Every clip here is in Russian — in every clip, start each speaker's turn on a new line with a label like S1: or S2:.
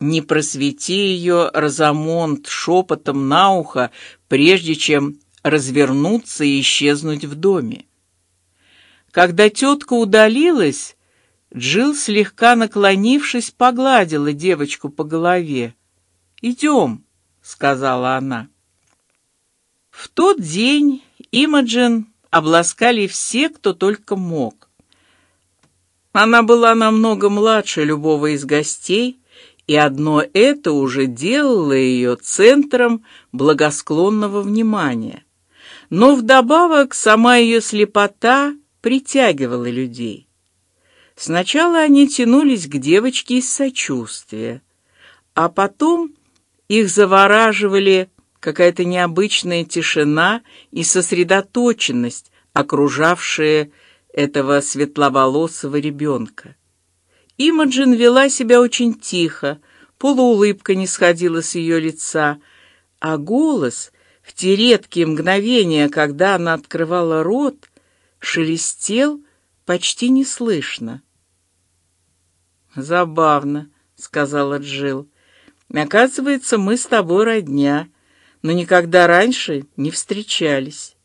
S1: не просвети ее Розамонт шепотом на ухо, прежде чем развернуться и исчезнуть в доме. Когда тетка удалилась, Джилл, слегка наклонившись, погладила девочку по голове. «Идем», — сказала она. В тот день Имаджин обласкали все, кто только мог. Она была намного младше любого из гостей, и одно это уже делало ее центром благосклонного внимания. Но вдобавок сама ее слепота притягивала людей. Сначала они тянулись к девочке из сочувствия, а потом их завораживали какая-то необычная тишина и сосредоточенность, окружавшие этого светловолосого ребенка. Имаджин вела себя очень тихо, полуулыбка не сходила с ее лица, а голос в те редкие мгновения, когда она открывала рот, шелестел почти неслышно. Забавно, сказала Джил. Оказывается, мы с тобой родня, но никогда раньше не встречались.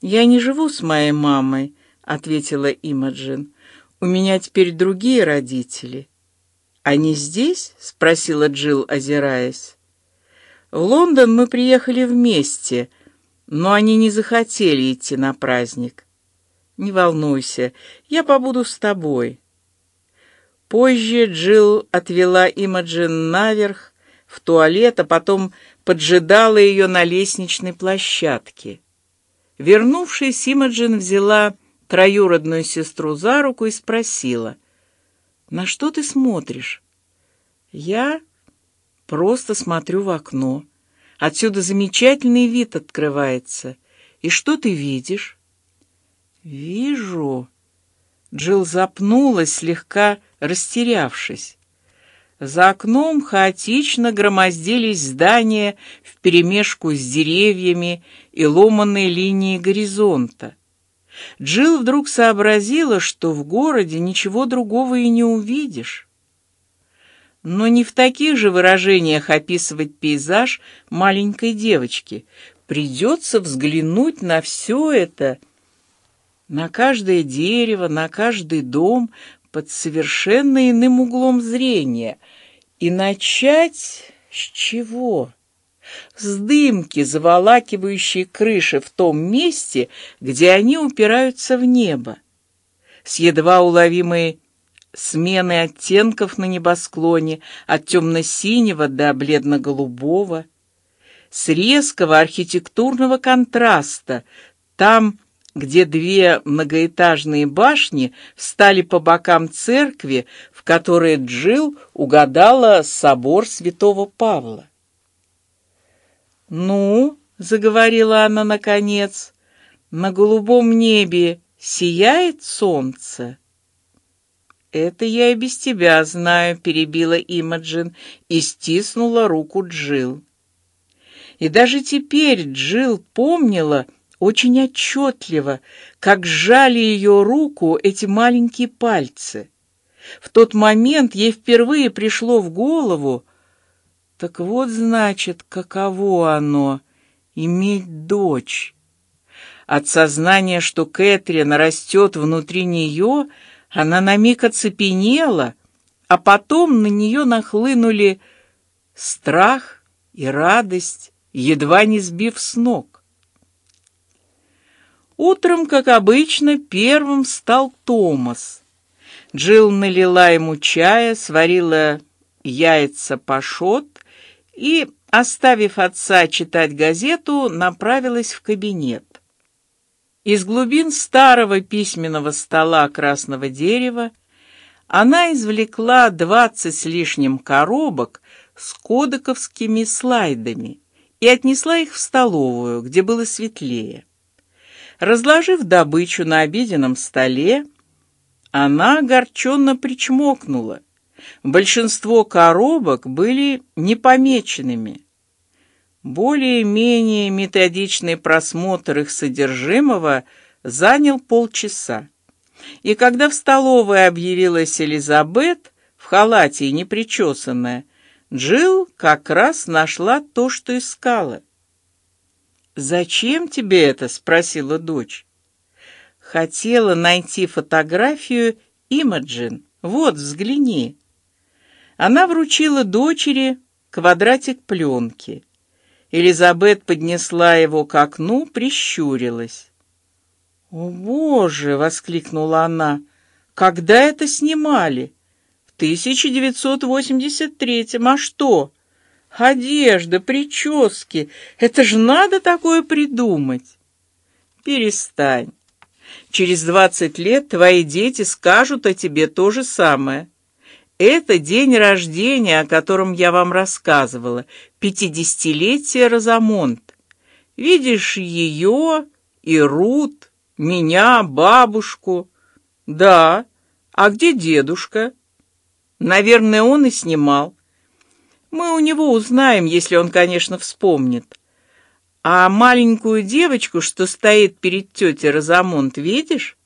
S1: Я не живу с моей мамой, ответила Имаджин. У меня теперь другие родители. Они здесь? спросила Джил, озираясь. В Лондон мы приехали вместе, но они не захотели идти на праздник. Не волнуйся, я побуду с тобой. Позже Джил отвела Имаджин наверх в туалет, а потом поджидала ее на лестничной площадке. Вернувшись, Имаджин взяла троюродную сестру за руку и спросила: "На что ты смотришь?" "Я просто смотрю в окно. Отсюда замечательный вид открывается. И что ты видишь?" "Вижу." Джил запнулась слегка растерявшись. За окном хаотично громоздились здания вперемешку с деревьями и ломаной линией горизонта. Джилл вдруг сообразила, что в городе ничего другого и не увидишь. Но не в таких же выражениях описывать пейзаж маленькой девочки. Придется взглянуть на все это, на каждое дерево, на каждый дом, под совершенно иным углом зрения и начать с чего? С дымки, заволакивающей крыши в том месте, где они упираются в небо, с едва уловимой смены оттенков на небосклоне от темно-синего до бледно-голубого, с резкого архитектурного контраста. Там, где две многоэтажные башни встали по бокам церкви, в которой Джил угадала собор Святого Павла. Ну, заговорила она наконец, на голубом небе сияет солнце. Это я и без тебя знаю, перебила Имаджин и стиснула руку Джил. И даже теперь Джил помнила очень отчетливо, как сжали ее руку эти маленькие пальцы. В тот момент ей впервые пришло в голову, так вот значит, каково оно иметь дочь. От сознания, что Кэтрин растет внутри нее, она на миг оцепенела, а потом на нее нахлынули страх и радость, едва не сбив с ног. Утром, как обычно, первым встал Томас. Джилл налила ему чая, сварила яйца пашот и, оставив отца читать газету, направилась в кабинет. Из глубин старого письменного стола красного дерева она извлекла двадцать с лишним коробок с кодековскими слайдами и отнесла их в столовую, где было светлее. Разложив добычу на обеденном столе, она огорченно причмокнула. Большинство коробок были непомеченными. Более-менее методичный просмотр их содержимого занял полчаса. И когда в столовой объявилась Элизабет в халате и непричесанная, Джилл как раз нашла то, что искала. Зачем тебе это? спросила дочь. Хотела найти фотографию Имаджин. Вот, взгляни. Она вручила дочери квадратик пленки. Элизабет поднесла его к окну, прищурилась. О Боже! воскликнула она. Когда это снимали? В 1983-м. А что? Одежда, прически. Это ж надо такое придумать. Перестань. Через двадцать лет твои дети скажут о тебе то же самое. Это день рождения, о котором я вам рассказывала, пятидесятилетие Розамонт. Видишь ее и Рут, меня, бабушку. Да. А где дедушка? Наверное, он и снимал. Мы у него узнаем, если он, конечно, вспомнит. А маленькую девочку, что стоит перед тетей Розамонт, видишь?